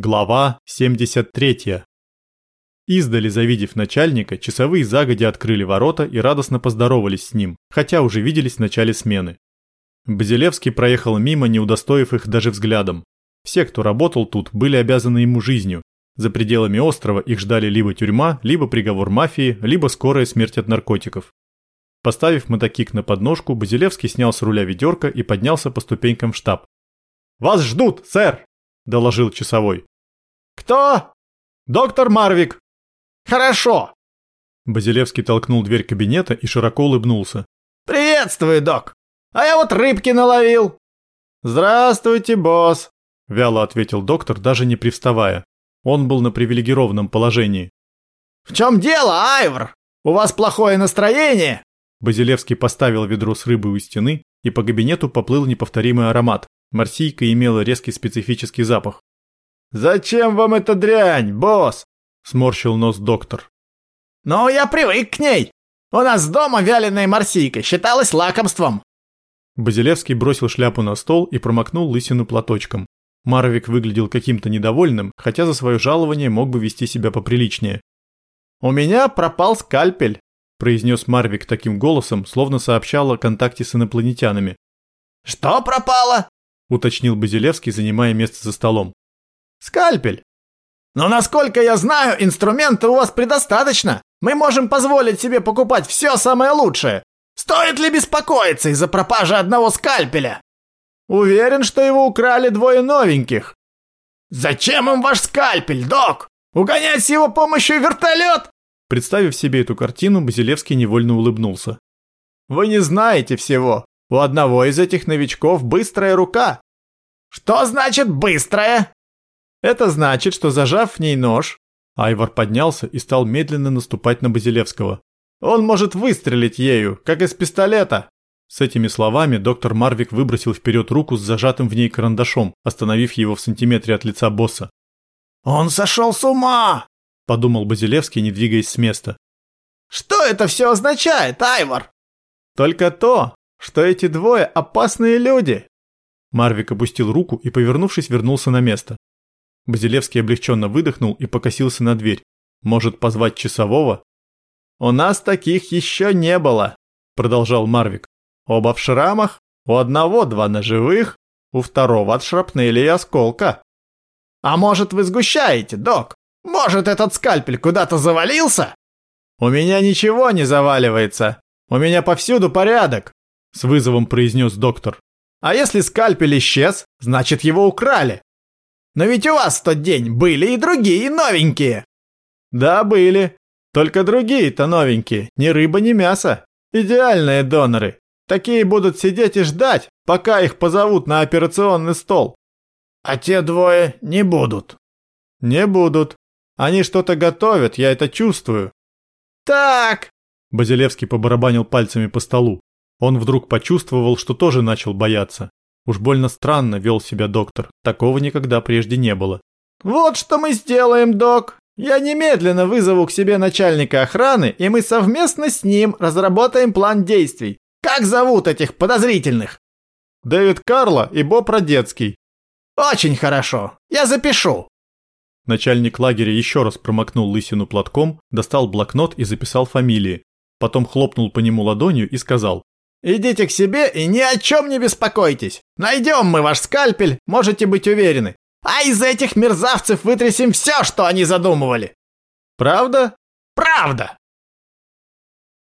Глава 73. Издали завидев начальника, часовые загодя открыли ворота и радостно поздоровались с ним, хотя уже виделись в начале смены. Базилевский проехал мимо, не удостоив их даже взглядом. Все, кто работал тут, были обязаны ему жизнью. За пределами острова их ждали либо тюрьма, либо приговор мафии, либо скорая смерть от наркотиков. Поставив мотокик на подножку, Базилевский снял с руля ведерко и поднялся по ступенькам в штаб. «Вас ждут, сэр!» – доложил часовой. «Кто?» «Доктор Марвик». «Хорошо». Базилевский толкнул дверь кабинета и широко улыбнулся. «Приветствую, док. А я вот рыбки наловил». «Здравствуйте, босс», – вяло ответил доктор, даже не привставая. Он был на привилегированном положении. «В чем дело, Айвор? У вас плохое настроение?» Базилевский поставил ведро с рыбой у стены, и по кабинету поплыл неповторимый аромат. Марсийка имела резкий специфический запах. «Зачем вам эта дрянь, босс?» – сморщил нос доктор. «Ну, я привык к ней. У нас дома вяленая морсийка считалась лакомством». Базилевский бросил шляпу на стол и промокнул лысину платочком. Марвик выглядел каким-то недовольным, хотя за свое жалование мог бы вести себя поприличнее. «У меня пропал скальпель», – произнес Марвик таким голосом, словно сообщал о контакте с инопланетянами. «Что пропало?» – уточнил Базилевский, занимая место за столом. Скальпель. Но насколько я знаю, инструмента у вас предостаточно. Мы можем позволить себе покупать все самое лучшее. Стоит ли беспокоиться из-за пропажи одного скальпеля? Уверен, что его украли двое новеньких. Зачем им ваш скальпель, док? Угонять с его помощью вертолет? Представив себе эту картину, Базилевский невольно улыбнулся. Вы не знаете всего. У одного из этих новичков быстрая рука. Что значит быстрая? Это значит, что зажав в ней нож, Айвар поднялся и стал медленно наступать на Базилевского. Он может выстрелить ею, как из пистолета. С этими словами доктор Марвик выбросил вперед руку с зажатым в ней карандашом, остановив его в сантиметре от лица босса. «Он сошел с ума!» – подумал Базилевский, не двигаясь с места. «Что это все означает, Айвар?» «Только то, что эти двое опасные люди!» Марвик опустил руку и, повернувшись, вернулся на место. Базилевский облегченно выдохнул и покосился на дверь. Может позвать часового? «У нас таких еще не было», – продолжал Марвик. «Оба в шрамах, у одного два ножевых, у второго от шрапнели и осколка». «А может, вы сгущаете, док? Может, этот скальпель куда-то завалился?» «У меня ничего не заваливается. У меня повсюду порядок», – с вызовом произнес доктор. «А если скальпель исчез, значит, его украли. Но ведь у вас в тот день были и другие новенькие. Да, были. Только другие-то новенькие, ни рыба, ни мясо. Идеальные доноры. Такие будут сидеть и ждать, пока их позовут на операционный стол. А те двое не будут. Не будут. Они что-то готовят, я это чувствую. Так. Базилевский побарабанил пальцами по столу. Он вдруг почувствовал, что тоже начал бояться. Уж больно странно вел себя доктор. Такого никогда прежде не было. «Вот что мы сделаем, док. Я немедленно вызову к себе начальника охраны, и мы совместно с ним разработаем план действий. Как зовут этих подозрительных?» «Дэвид Карло и Боб Родецкий». «Очень хорошо. Я запишу». Начальник лагеря еще раз промокнул лысину платком, достал блокнот и записал фамилии. Потом хлопнул по нему ладонью и сказал Идите к себе и ни о чем не беспокойтесь. Найдем мы ваш скальпель, можете быть уверены. А из этих мерзавцев вытрясем все, что они задумывали. Правда? Правда.